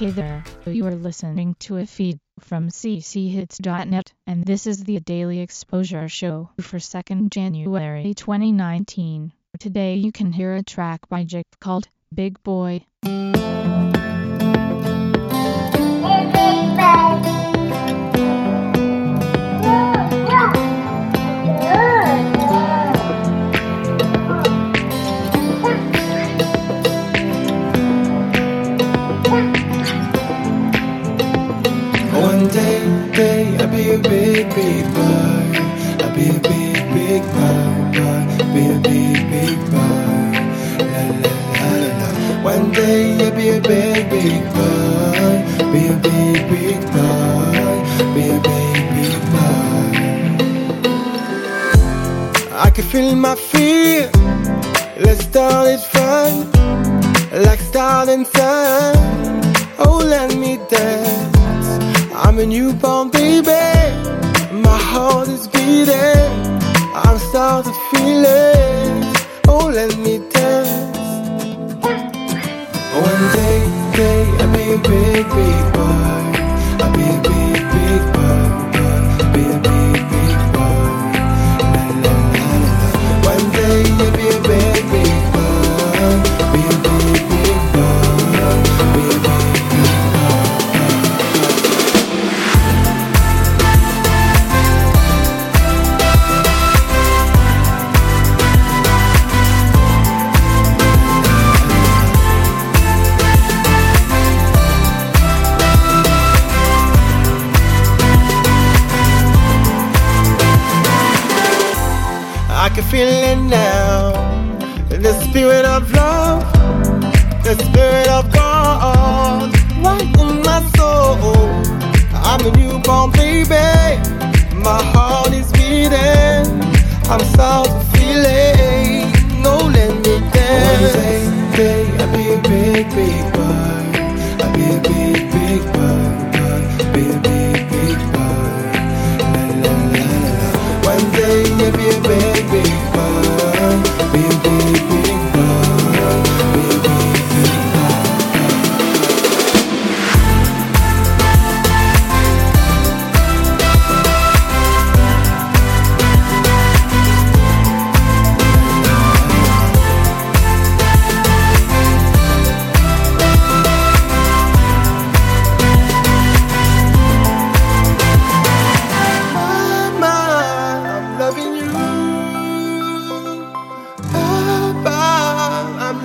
Hey there, you are listening to a feed from cchits.net, and this is the Daily Exposure Show for 2nd January 2019. Today you can hear a track by Jake called Big Boy. Be a big, big boy. I'll be a big, big boy, boy. Be a big, big boy. La la la la. One day, I'll be a big, big boy. Be a big, big boy. Be a big, big boy. I can feel my fear. Let's start it fun, like starting sun. Oh, let me dance. I'm a newborn baby. My heart is beating. Can feel it now. The spirit of love, the spirit of God, right in my soul. I'm a newborn baby. My heart is beating. I'm starting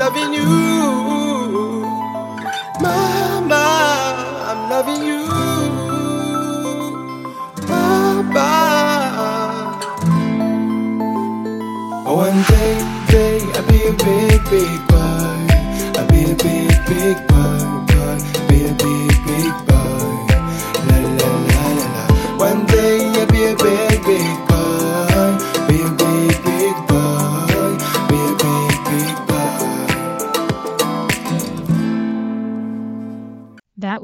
loving you.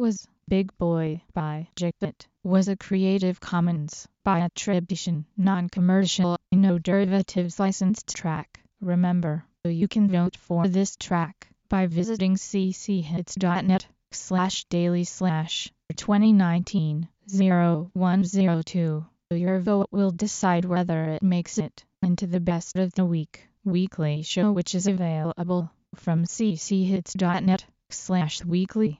Was Big Boy by Jake. It was a Creative Commons by attribution, non-commercial, no derivatives licensed track. Remember, you can vote for this track by visiting cchits.net slash daily slash 2019 0102. Your vote will decide whether it makes it into the best of the week weekly show which is available from cchits.net slash weekly.